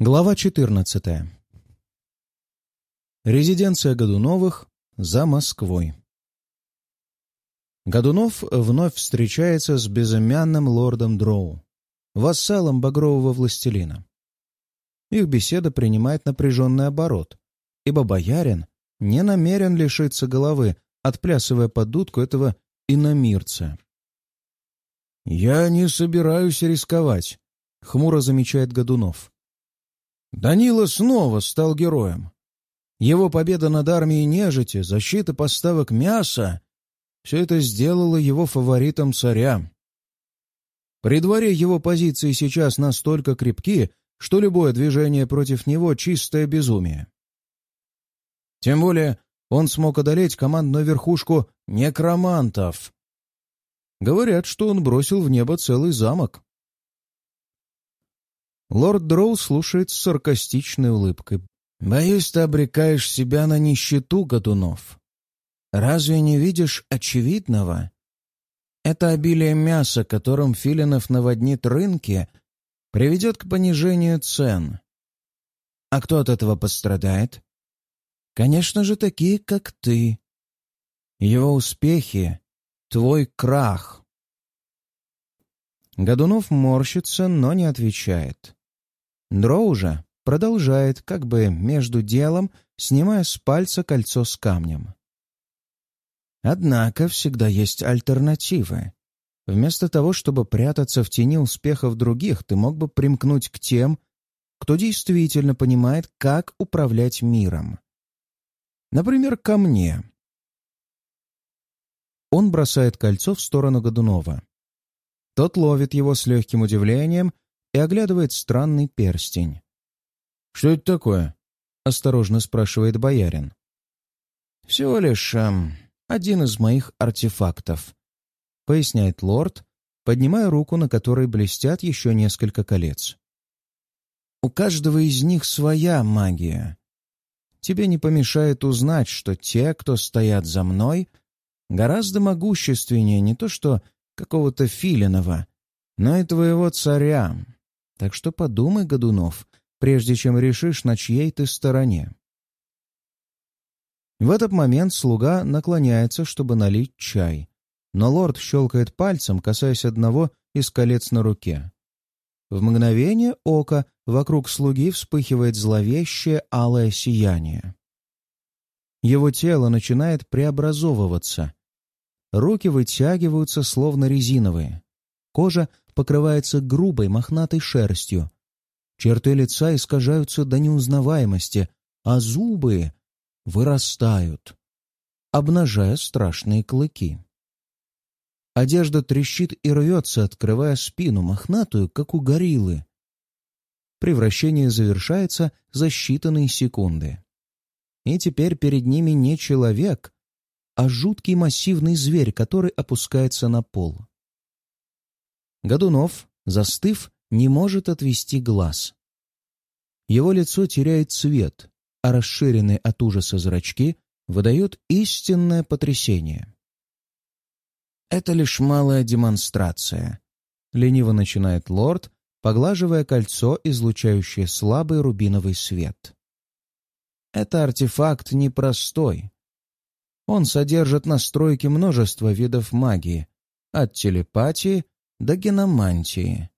Глава 14. Резиденция Годуновых за Москвой. Годунов вновь встречается с безымянным лордом Дроу, вассалом багрового властелина. Их беседа принимает напряженный оборот, ибо боярин не намерен лишиться головы, отплясывая под дудку этого иномирца. «Я не собираюсь рисковать», — хмуро замечает Годунов. Данила снова стал героем. Его победа над армией нежити, защита поставок мяса — все это сделало его фаворитом царя. При дворе его позиции сейчас настолько крепки, что любое движение против него — чистое безумие. Тем более он смог одолеть командную верхушку некромантов. Говорят, что он бросил в небо целый замок. Лорд Дроу слушает с саркастичной улыбкой. «Боюсь, ты обрекаешь себя на нищету, Годунов. Разве не видишь очевидного? Это обилие мяса, которым Филинов наводнит рынки, приведет к понижению цен. А кто от этого пострадает? Конечно же, такие, как ты. Его успехи — твой крах». Годунов морщится, но не отвечает. Дроу же продолжает, как бы между делом, снимая с пальца кольцо с камнем. Однако всегда есть альтернативы. Вместо того, чтобы прятаться в тени успехов других, ты мог бы примкнуть к тем, кто действительно понимает, как управлять миром. Например, ко мне. Он бросает кольцо в сторону Годунова. Тот ловит его с легким удивлением и оглядывает странный перстень. «Что это такое?» — осторожно спрашивает боярин. «Всего лишь эм, один из моих артефактов», — поясняет лорд, поднимая руку, на которой блестят еще несколько колец. «У каждого из них своя магия. Тебе не помешает узнать, что те, кто стоят за мной, гораздо могущественнее не то что какого-то Филинова, но и твоего царя. Так что подумай, Годунов, прежде чем решишь, на чьей ты стороне. В этот момент слуга наклоняется, чтобы налить чай, но лорд щелкает пальцем, касаясь одного из колец на руке. В мгновение ока вокруг слуги вспыхивает зловещее алое сияние. Его тело начинает преобразовываться. Руки вытягиваются, словно резиновые. Кожа покрывается грубой мохнатой шерстью. Черты лица искажаются до неузнаваемости, а зубы вырастают, обнажая страшные клыки. Одежда трещит и рвется, открывая спину, мохнатую, как у гориллы. Превращение завершается за считанные секунды. И теперь перед ними не человек, а жуткий массивный зверь, который опускается на пол. Годунов, застыв, не может отвести глаз. Его лицо теряет цвет, а расширенные от ужаса зрачки выдают истинное потрясение. «Это лишь малая демонстрация», — лениво начинает лорд, поглаживая кольцо, излучающее слабый рубиновый свет. «Это артефакт непростой. Он содержит настройки множества видов магии, от телепатии до геномантии.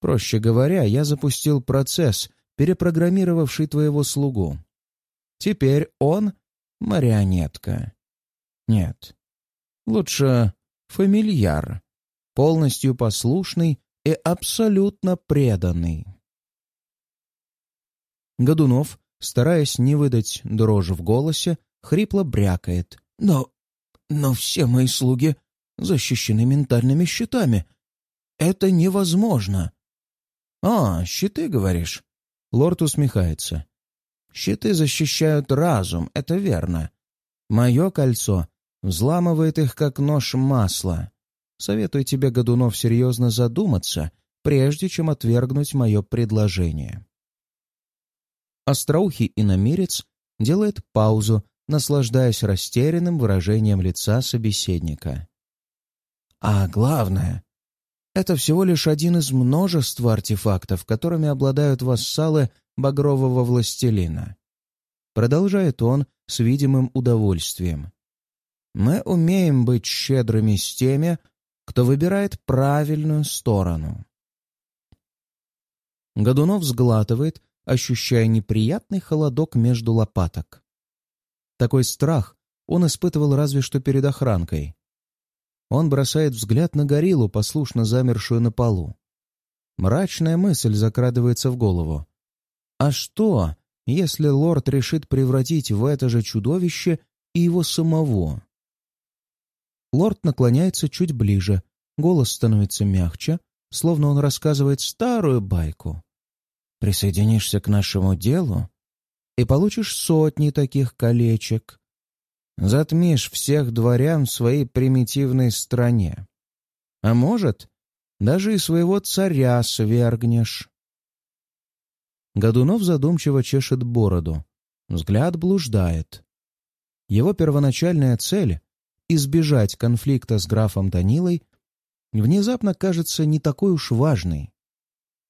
Проще говоря, я запустил процесс, перепрограммировавший твоего слугу. Теперь он — марионетка. Нет, лучше фамильяр, полностью послушный и абсолютно преданный. Годунов, стараясь не выдать дрожи в голосе, хрипло брякает. «Но... но все мои слуги защищены ментальными щитами. Это невозможно. «А, щиты, говоришь?» Лорд усмехается. «Щиты защищают разум, это верно. Мое кольцо взламывает их, как нож масла. Советую тебе, Годунов, серьезно задуматься, прежде чем отвергнуть мое предложение». Остроухий иномерец делает паузу, наслаждаясь растерянным выражением лица собеседника. А главное, это всего лишь один из множества артефактов, которыми обладают вассалы багрового властелина. Продолжает он с видимым удовольствием. Мы умеем быть щедрыми с теми, кто выбирает правильную сторону. Годунов сглатывает, ощущая неприятный холодок между лопаток. Такой страх он испытывал разве что перед охранкой. Он бросает взгляд на гориллу, послушно замершую на полу. Мрачная мысль закрадывается в голову. А что, если лорд решит превратить в это же чудовище и его самого? Лорд наклоняется чуть ближе, голос становится мягче, словно он рассказывает старую байку. «Присоединишься к нашему делу и получишь сотни таких колечек. Затмишь всех дворян в своей примитивной стране. А может, даже и своего царя свергнешь». Годунов задумчиво чешет бороду. Взгляд блуждает. Его первоначальная цель — избежать конфликта с графом Данилой — внезапно кажется не такой уж важной.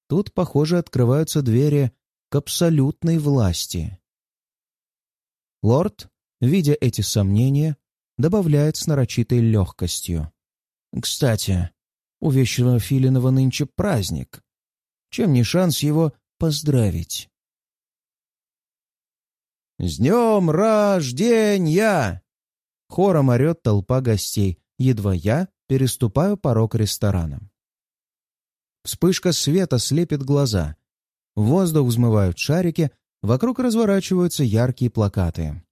Тут, похоже, открываются двери к абсолютной власти. Лорд, видя эти сомнения, добавляет с нарочитой легкостью. «Кстати, у Вещего Филинова нынче праздник. Чем не шанс его поздравить. «С днем рождения!» Хором орет толпа гостей, едва я переступаю порог ресторана. Вспышка света слепит глаза. В воздух взмывают шарики, вокруг разворачиваются яркие плакаты.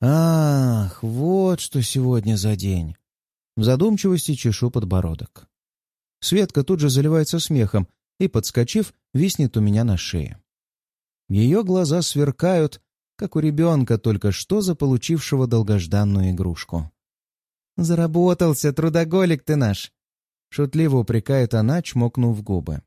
«Ах, вот что сегодня за день!» В задумчивости чешу подбородок. Светка тут же заливается смехом и, подскочив, виснет у меня на шее. Ее глаза сверкают, как у ребенка, только что заполучившего долгожданную игрушку. «Заработался, трудоголик ты наш!» — шутливо упрекает она, чмокнув губы.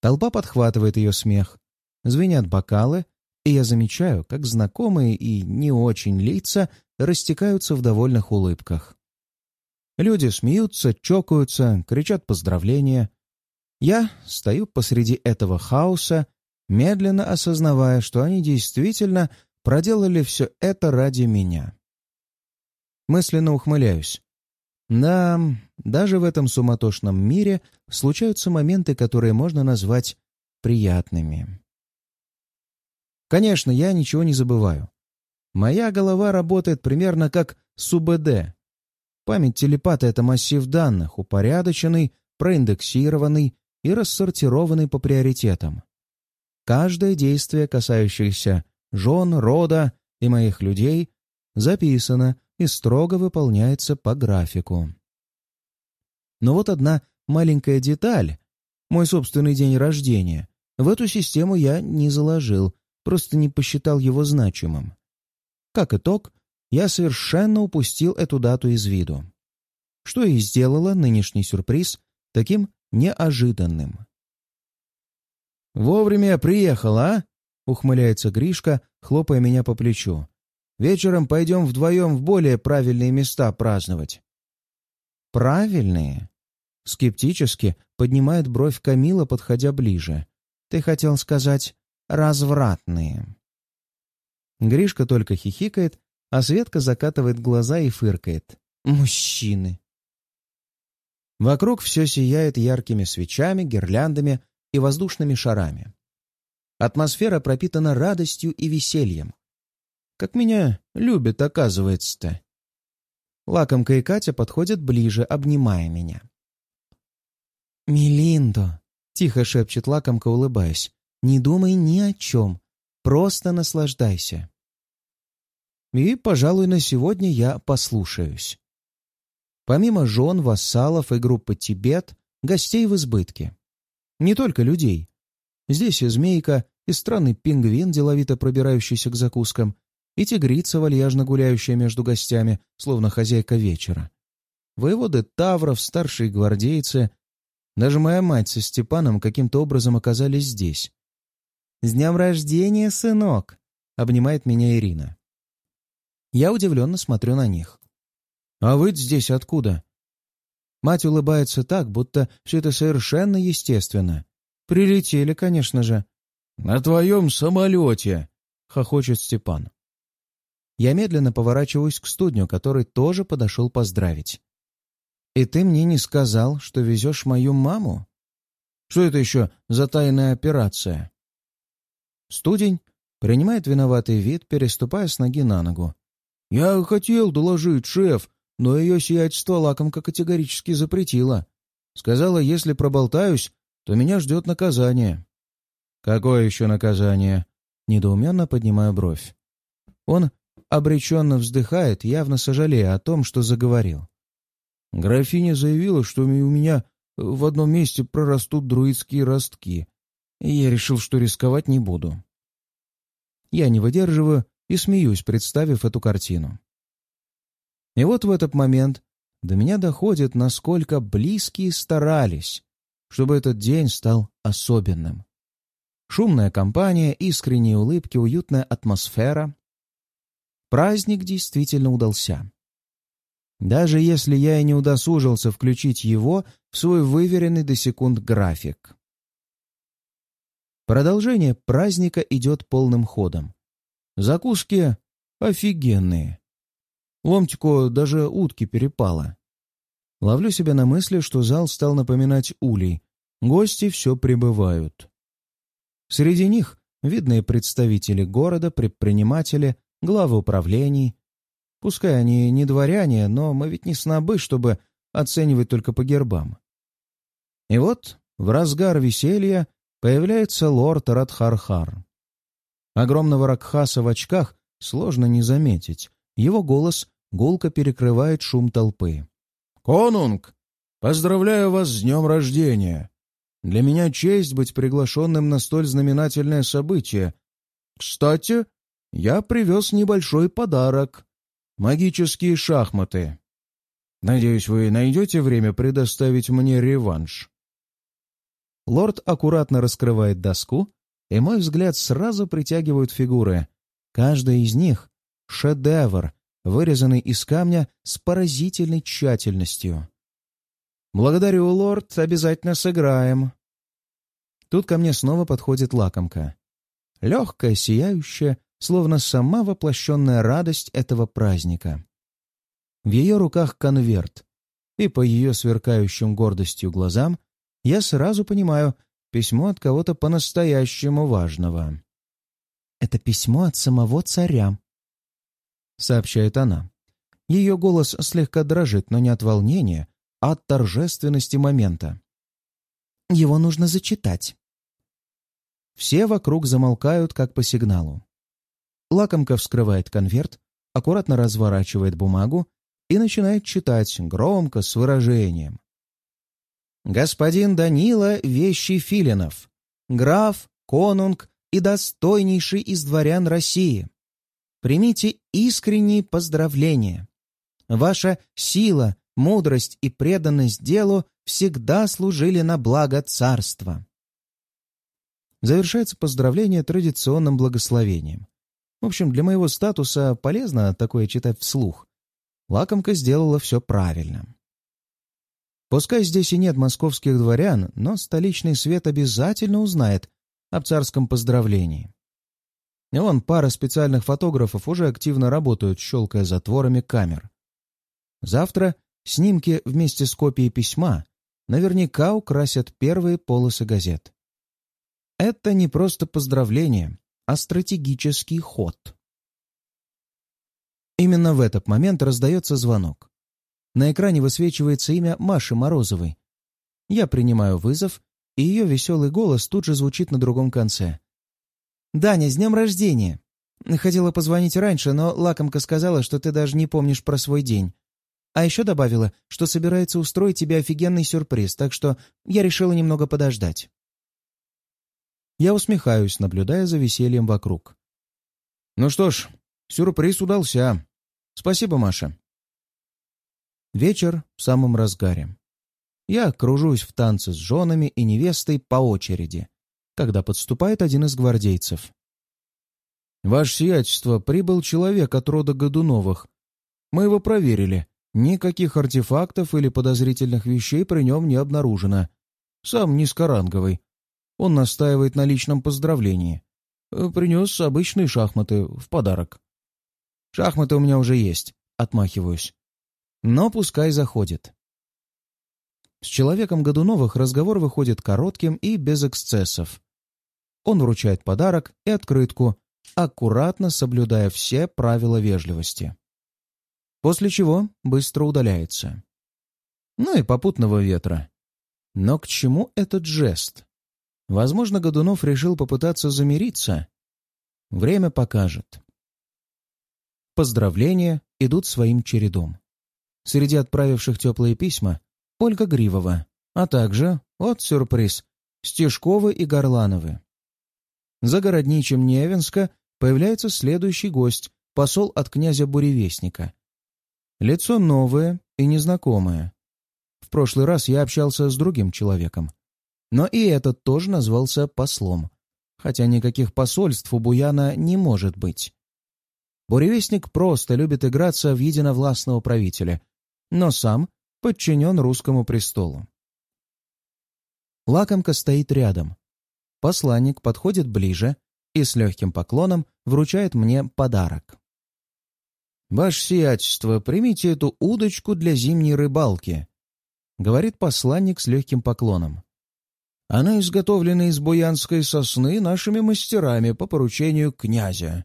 Толпа подхватывает ее смех. Звенят бокалы, и я замечаю, как знакомые и не очень лица растекаются в довольных улыбках. Люди смеются, чокаются, кричат поздравления. Я стою посреди этого хаоса, медленно осознавая, что они действительно проделали все это ради меня. Мысленно ухмыляюсь. Да, даже в этом суматошном мире случаются моменты, которые можно назвать приятными. Конечно, я ничего не забываю. Моя голова работает примерно как СУБД. Память телепата — это массив данных, упорядоченный, проиндексированный и рассортированы по приоритетам. Каждое действие, касающееся жен, рода и моих людей, записано и строго выполняется по графику. Но вот одна маленькая деталь, мой собственный день рождения, в эту систему я не заложил, просто не посчитал его значимым. Как итог, я совершенно упустил эту дату из виду. Что и сделало нынешний сюрприз таким неожиданным. «Вовремя приехал, а?» — ухмыляется Гришка, хлопая меня по плечу. «Вечером пойдем вдвоем в более правильные места праздновать». «Правильные?» — скептически поднимает бровь Камила, подходя ближе. «Ты хотел сказать развратные». Гришка только хихикает, а Светка закатывает глаза и фыркает. «Мужчины!» Вокруг все сияет яркими свечами, гирляндами и воздушными шарами. Атмосфера пропитана радостью и весельем. Как меня любят, оказывается-то. Лакомка и Катя подходят ближе, обнимая меня. «Мелиндо!» — тихо шепчет Лакомка, улыбаясь. «Не думай ни о чем. Просто наслаждайся». И, пожалуй, на сегодня я послушаюсь. Помимо жен, вассалов и группы «Тибет», гостей в избытке. Не только людей. Здесь и змейка, и странный пингвин, деловито пробирающийся к закускам, и тигрица, вальяжно гуляющая между гостями, словно хозяйка вечера. Воеводы Тавров, старшие гвардейцы. Даже моя мать со Степаном каким-то образом оказались здесь. «С днем рождения, сынок!» — обнимает меня Ирина. Я удивленно смотрю на них. «А вы здесь откуда?» Мать улыбается так, будто все это совершенно естественно. Прилетели, конечно же. «На твоем самолете!» — хохочет Степан. Я медленно поворачиваюсь к студню, который тоже подошел поздравить. «И ты мне не сказал, что везешь мою маму? Что это еще за тайная операция?» Студень принимает виноватый вид, переступая с ноги на ногу. «Я хотел доложить, шеф, но ее сиятельство лакомка категорически запретила. Сказала, если проболтаюсь, то меня ждет наказание». «Какое еще наказание?» Недоуменно поднимаю бровь. Он обреченно вздыхает, явно сожалея о том, что заговорил. Графиня заявила, что у меня в одном месте прорастут друидские ростки, и я решил, что рисковать не буду. Я не выдерживаю и смеюсь, представив эту картину. И вот в этот момент до меня доходит, насколько близкие старались, чтобы этот день стал особенным. Шумная компания, искренние улыбки, уютная атмосфера. Праздник действительно удался. Даже если я и не удосужился включить его в свой выверенный до секунд график. Продолжение праздника идет полным ходом. Закуски офигенные. Ломтику даже утки перепало. Ловлю себя на мысли, что зал стал напоминать улей. Гости все прибывают. Среди них видные представители города, предприниматели, главы управлений. Пускай они не дворяне, но мы ведь не снобы, чтобы оценивать только по гербам. И вот в разгар веселья появляется лорд Радхархар. Огромного Ракхаса в очках сложно не заметить. Его голос гулко перекрывает шум толпы. «Конунг, поздравляю вас с днем рождения! Для меня честь быть приглашенным на столь знаменательное событие. Кстати, я привез небольшой подарок — магические шахматы. Надеюсь, вы найдете время предоставить мне реванш». Лорд аккуратно раскрывает доску, и мой взгляд сразу притягивают фигуры. Каждая из них — шедевр, вырезанный из камня с поразительной тщательностью. «Благодарю, лорд, обязательно сыграем». Тут ко мне снова подходит лакомка. Легкая, сияющая, словно сама воплощенная радость этого праздника. В ее руках конверт, и по ее сверкающим гордостью глазам я сразу понимаю письмо от кого-то по-настоящему важного. «Это письмо от самого царя», — сообщает она. Ее голос слегка дрожит, но не от волнения, а от торжественности момента. Его нужно зачитать. Все вокруг замолкают, как по сигналу. Лакомка вскрывает конверт, аккуратно разворачивает бумагу и начинает читать громко, с выражением. «Господин Данила Вещий Филинов, граф, конунг и достойнейший из дворян России, примите искренние поздравления. Ваша сила, мудрость и преданность делу всегда служили на благо царства. Завершается поздравление традиционным благословением. В общем, для моего статуса полезно такое читать вслух. Лакомка сделала все правильно. Пускай здесь и нет московских дворян, но столичный свет обязательно узнает об царском поздравлении. И вон пара специальных фотографов уже активно работают, щелкая затворами камер. Завтра снимки вместе с копией письма наверняка украсят первые полосы газет. Это не просто поздравление, а стратегический ход. Именно в этот момент раздается звонок. На экране высвечивается имя Маши Морозовой. Я принимаю вызов, и ее веселый голос тут же звучит на другом конце. «Даня, с днем рождения!» Хотела позвонить раньше, но лакомка сказала, что ты даже не помнишь про свой день. А еще добавила, что собирается устроить тебе офигенный сюрприз, так что я решила немного подождать. Я усмехаюсь, наблюдая за весельем вокруг. Ну что ж, сюрприз удался. Спасибо, Маша. Вечер в самом разгаре. Я кружусь в танце с женами и невестой по очереди, когда подступает один из гвардейцев. «Ваше сиятельство, прибыл человек от рода Годуновых. Мы его проверили. Никаких артефактов или подозрительных вещей при нем не обнаружено. Сам низкоранговый. Он настаивает на личном поздравлении. Э, Принес обычные шахматы в подарок. Шахматы у меня уже есть, отмахиваюсь. Но пускай заходит. С человеком Годуновых разговор выходит коротким и без эксцессов. Он вручает подарок и открытку, аккуратно соблюдая все правила вежливости. После чего быстро удаляется. Ну и попутного ветра. Но к чему этот жест? Возможно, Годунов решил попытаться замириться. Время покажет. Поздравления идут своим чередом. Среди отправивших теплые письма Ольга Гривова, а также, от сюрприз, Стешковы и Горлановы. За городничим Невенска появляется следующий гость, посол от князя Буревестника. Лицо новое и незнакомое. В прошлый раз я общался с другим человеком. Но и этот тоже назвался послом, хотя никаких посольств у Буяна не может быть. Буревестник просто любит играться в единовластного правителя, но сам подчинен русскому престолу. Лакомка стоит рядом. Посланник подходит ближе и с легким поклоном вручает мне подарок. «Ваше сиятельство, примите эту удочку для зимней рыбалки», — говорит посланник с легким поклоном. «Она изготовлена из буянской сосны нашими мастерами по поручению князя.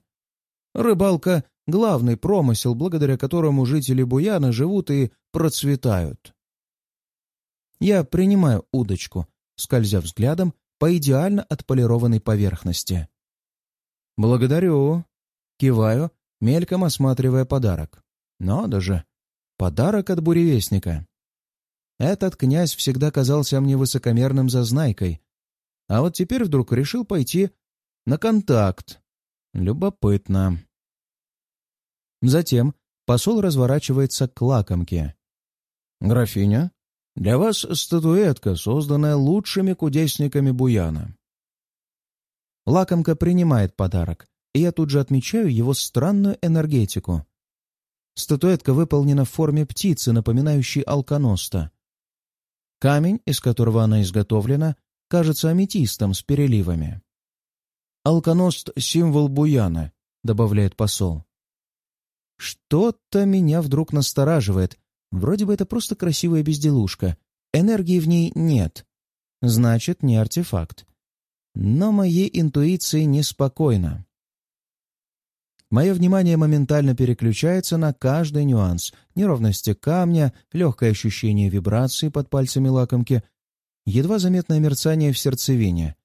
Рыбалка — главный промысел, благодаря которому жители Буяна живут и процветают». Я принимаю удочку, скользя взглядом по идеально отполированной поверхности. «Благодарю!» — киваю мельком осматривая подарок. Надо же! Подарок от буревестника. Этот князь всегда казался мне высокомерным зазнайкой, а вот теперь вдруг решил пойти на контакт. Любопытно. Затем посол разворачивается к лакомке. «Графиня, для вас статуэтка, созданная лучшими кудесниками Буяна». Лакомка принимает подарок, и я тут же отмечаю его странную энергетику. Статуэтка выполнена в форме птицы, напоминающей алконоста. Камень, из которого она изготовлена, кажется аметистом с переливами. «Алконост — символ буяна», — добавляет посол. Что-то меня вдруг настораживает. Вроде бы это просто красивая безделушка. Энергии в ней нет. Значит, не артефакт. Но моей интуиции неспокойно. Мое внимание моментально переключается на каждый нюанс. Неровности камня, легкое ощущение вибрации под пальцами лакомки, едва заметное мерцание в сердцевине.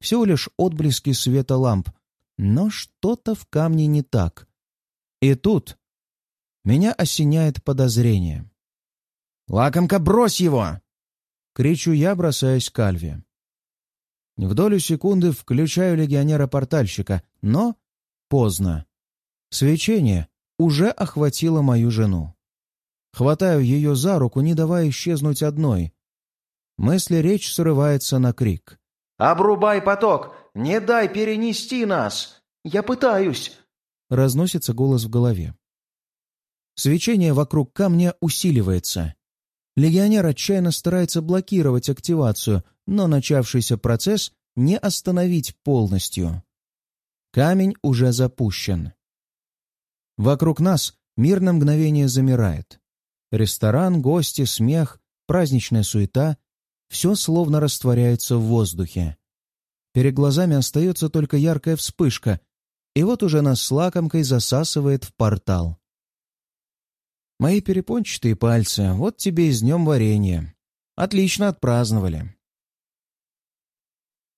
Всего лишь отблески света ламп. Но что-то в камне не так. И тут меня осеняет подозрение. «Лакомка, брось его!» — кричу я, бросаясь к Альве. В долю секунды включаю легионера-портальщика, но поздно. Свечение уже охватило мою жену. Хватаю ее за руку, не давая исчезнуть одной. Мысли речь срывается на крик. «Обрубай поток! Не дай перенести нас! Я пытаюсь!» Разносится голос в голове. Свечение вокруг камня усиливается. Легионер отчаянно старается блокировать активацию, но начавшийся процесс не остановить полностью. Камень уже запущен. Вокруг нас мир на мгновение замирает. Ресторан, гости, смех, праздничная суета — все словно растворяется в воздухе. Перед глазами остается только яркая вспышка, и вот уже нас с лакомкой засасывает в портал. Мои перепончатые пальцы, вот тебе и с днем варенья. Отлично отпраздновали.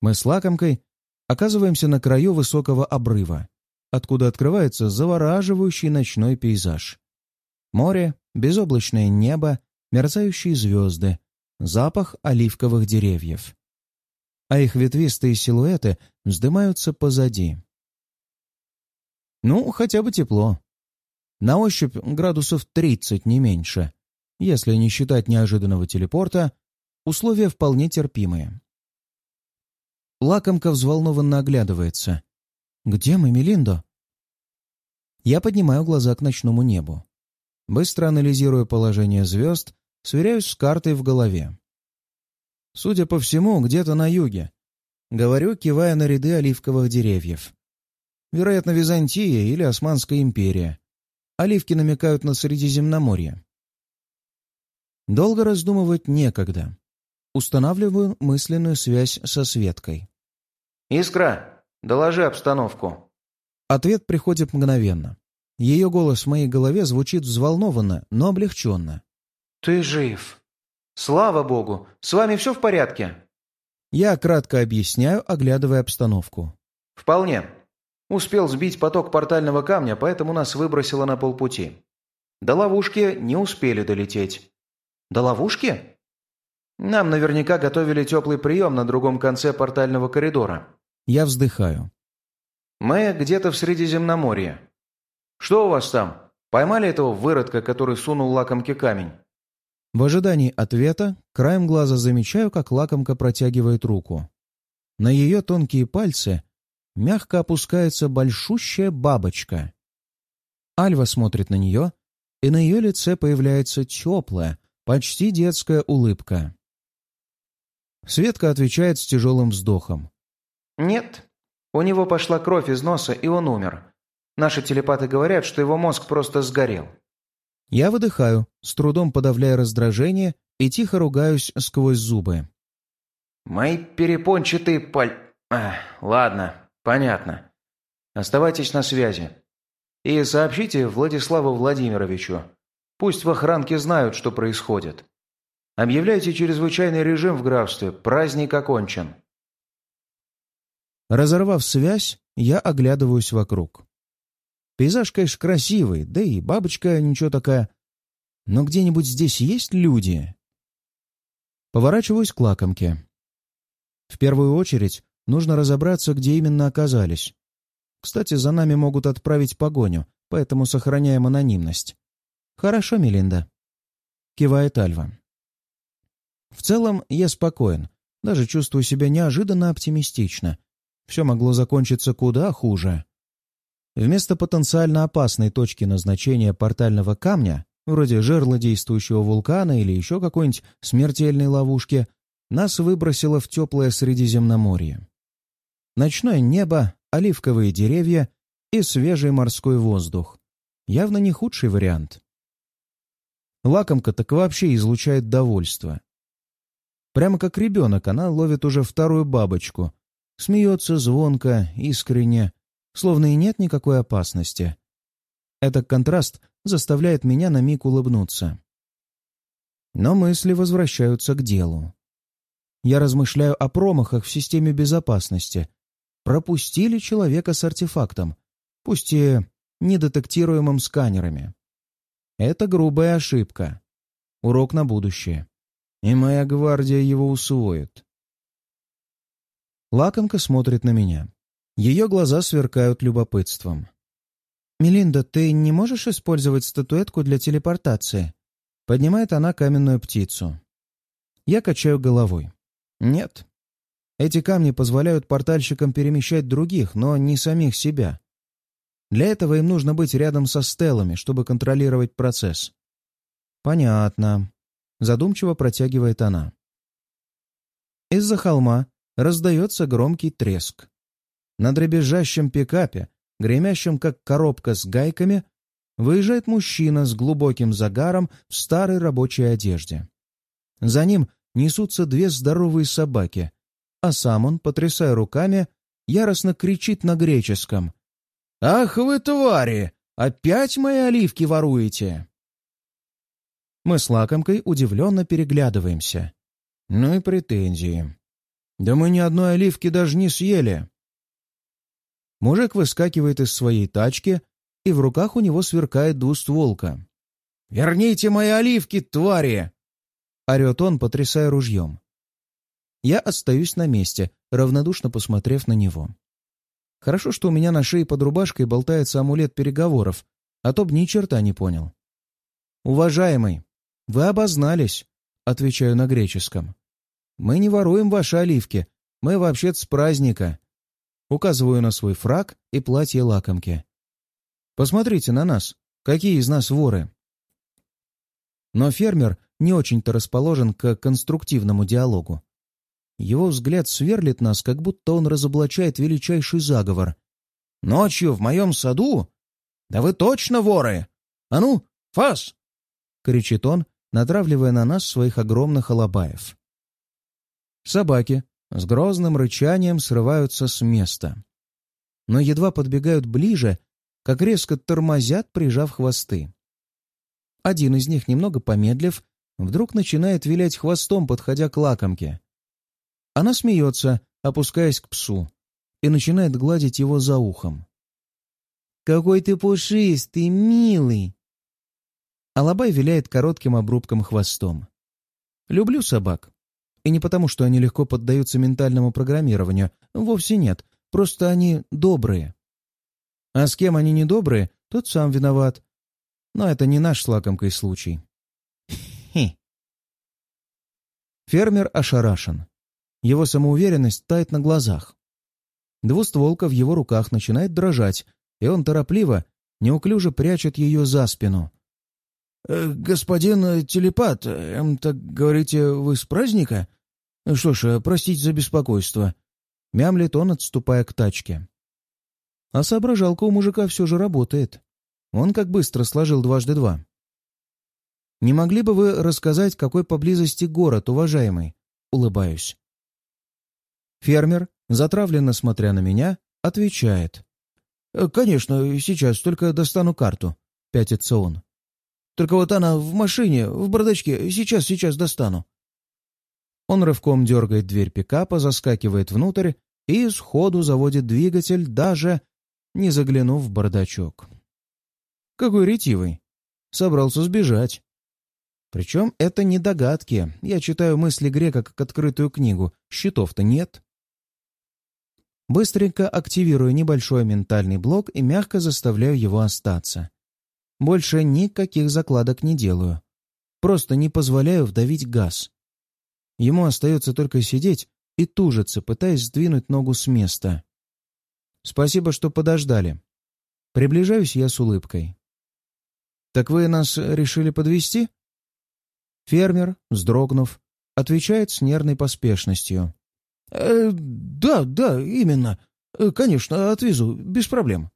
Мы с лакомкой оказываемся на краю высокого обрыва откуда открывается завораживающий ночной пейзаж. Море, безоблачное небо, мерцающие звезды, запах оливковых деревьев. А их ветвистые силуэты вздымаются позади. Ну, хотя бы тепло. На ощупь градусов 30, не меньше. Если не считать неожиданного телепорта, условия вполне терпимые. Лакомка взволнованно оглядывается. «Где мы, Мелиндо?» Я поднимаю глаза к ночному небу. Быстро анализирую положение звезд, сверяюсь с картой в голове. Судя по всему, где-то на юге. Говорю, кивая на ряды оливковых деревьев. Вероятно, Византия или Османская империя. Оливки намекают на Средиземноморье. Долго раздумывать некогда. Устанавливаю мысленную связь со Светкой. «Искра, доложи обстановку». Ответ приходит мгновенно. Ее голос в моей голове звучит взволнованно, но облегченно. «Ты жив. Слава богу! С вами все в порядке?» Я кратко объясняю, оглядывая обстановку. «Вполне. Успел сбить поток портального камня, поэтому нас выбросило на полпути. До ловушки не успели долететь. До ловушки? Нам наверняка готовили теплый прием на другом конце портального коридора. Я вздыхаю. Мы где-то в Средиземноморье. Что у вас там? Поймали этого выродка, который сунул лакомке камень? В ожидании ответа краем глаза замечаю, как лакомка протягивает руку. На ее тонкие пальцы мягко опускается большущая бабочка. Альва смотрит на нее, и на ее лице появляется теплая, почти детская улыбка. Светка отвечает с тяжелым вздохом. «Нет. У него пошла кровь из носа, и он умер. Наши телепаты говорят, что его мозг просто сгорел». Я выдыхаю, с трудом подавляя раздражение, и тихо ругаюсь сквозь зубы. «Мои перепончатые паль... А, ладно, понятно. Оставайтесь на связи. И сообщите Владиславу Владимировичу. Пусть в охранке знают, что происходит. Объявляйте чрезвычайный режим в графстве. Праздник окончен». Разорвав связь, я оглядываюсь вокруг. Пейзаж, конечно, красивый, да и бабочка ничего такая. Но где-нибудь здесь есть люди? Поворачиваюсь к лакомке. В первую очередь нужно разобраться, где именно оказались. Кстати, за нами могут отправить погоню, поэтому сохраняем анонимность. «Хорошо, Мелинда», — кивает Альва. В целом, я спокоен, даже чувствую себя неожиданно оптимистично. Все могло закончиться куда хуже. Вместо потенциально опасной точки назначения портального камня, вроде жерла действующего вулкана или еще какой-нибудь смертельной ловушки, нас выбросило в теплое Средиземноморье. Ночное небо, оливковые деревья и свежий морской воздух. Явно не худший вариант. Лакомка так вообще излучает довольство. Прямо как ребенок, она ловит уже вторую бабочку. Смеется звонко, искренне, словно и нет никакой опасности. Этот контраст заставляет меня на миг улыбнуться. Но мысли возвращаются к делу. Я размышляю о промахах в системе безопасности. Пропустили человека с артефактом, пусть и недетектируемым сканерами. Это грубая ошибка. Урок на будущее. И моя гвардия его усвоит. Лакомка смотрит на меня. Ее глаза сверкают любопытством. «Мелинда, ты не можешь использовать статуэтку для телепортации?» Поднимает она каменную птицу. Я качаю головой. «Нет. Эти камни позволяют портальщикам перемещать других, но не самих себя. Для этого им нужно быть рядом со стелами, чтобы контролировать процесс». «Понятно», — задумчиво протягивает она. Из-за холма раздается громкий треск. На дребезжащем пикапе, гремящем как коробка с гайками, выезжает мужчина с глубоким загаром в старой рабочей одежде. За ним несутся две здоровые собаки, а сам он, потрясая руками, яростно кричит на греческом. «Ах вы, твари! Опять мои оливки воруете?» Мы с лакомкой удивленно переглядываемся. Ну и претензии. Да мы ни одной оливки даже не съели. Мужик выскакивает из своей тачки, и в руках у него сверкает двустволка. «Верните мои оливки, твари!» — орет он, потрясая ружьем. Я остаюсь на месте, равнодушно посмотрев на него. Хорошо, что у меня на шее под рубашкой болтается амулет переговоров, а то б ни черта не понял. «Уважаемый, вы обознались», — отвечаю на греческом. «Мы не воруем ваши оливки, мы вообще-то с праздника. Указываю на свой фраг и платье лакомки. «Посмотрите на нас. Какие из нас воры?» Но фермер не очень-то расположен к конструктивному диалогу. Его взгляд сверлит нас, как будто он разоблачает величайший заговор. «Ночью в моем саду? Да вы точно воры! А ну, фас!» — кричит он, натравливая на нас своих огромных алабаев. Собаки с грозным рычанием срываются с места. Но едва подбегают ближе, как резко тормозят, прижав хвосты. Один из них, немного помедлив, вдруг начинает вилять хвостом, подходя к лакомке. Она смеется, опускаясь к псу, и начинает гладить его за ухом. «Какой ты пушистый, милый!» Алабай виляет коротким обрубком хвостом. Люблю собак. И не потому, что они легко поддаются ментальному программированию. Вовсе нет. Просто они добрые. А с кем они недобрые, тот сам виноват. Но это не наш с лакомкой случай. Хе. Фермер ошарашен. Его самоуверенность тает на глазах. Двустволка в его руках начинает дрожать, и он торопливо, неуклюже прячет ее за спину. «Э, «Господин телепат, эм, так говорите, вы с праздника? Что ж, э, простите за беспокойство». Мямлет он, отступая к тачке. А соображалка у мужика все же работает. Он как быстро сложил дважды два. «Не могли бы вы рассказать, какой поблизости город, уважаемый?» Улыбаюсь. Фермер, затравленно смотря на меня, отвечает. «Э, «Конечно, сейчас, только достану карту», — пятится он. «Только вот она в машине, в бардачке, сейчас, сейчас достану». Он рывком дергает дверь пикапа, заскакивает внутрь и сходу заводит двигатель, даже не заглянув в бардачок. Какой ретивый. Собрался сбежать. Причем это не догадки. Я читаю мысли Грека как открытую книгу. Счетов-то нет. Быстренько активирую небольшой ментальный блок и мягко заставляю его остаться. Больше никаких закладок не делаю. Просто не позволяю вдавить газ. Ему остается только сидеть и тужиться, пытаясь сдвинуть ногу с места. Спасибо, что подождали. Приближаюсь я с улыбкой. «Так вы нас решили подвести? Фермер, вздрогнув, отвечает с нервной поспешностью. «Э, «Да, да, именно. Э, конечно, отвезу, без проблем».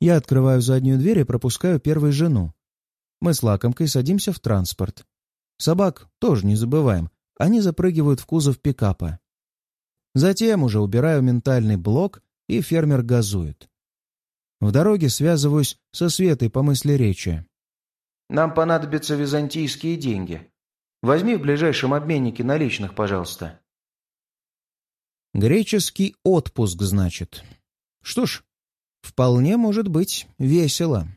Я открываю заднюю дверь и пропускаю первую жену. Мы с лакомкой садимся в транспорт. Собак тоже не забываем. Они запрыгивают в кузов пикапа. Затем уже убираю ментальный блок и фермер газует. В дороге связываюсь со Светой по мысли речи. «Нам понадобятся византийские деньги. Возьми в ближайшем обменнике наличных, пожалуйста». Греческий отпуск, значит. Что ж, вполне может быть весело.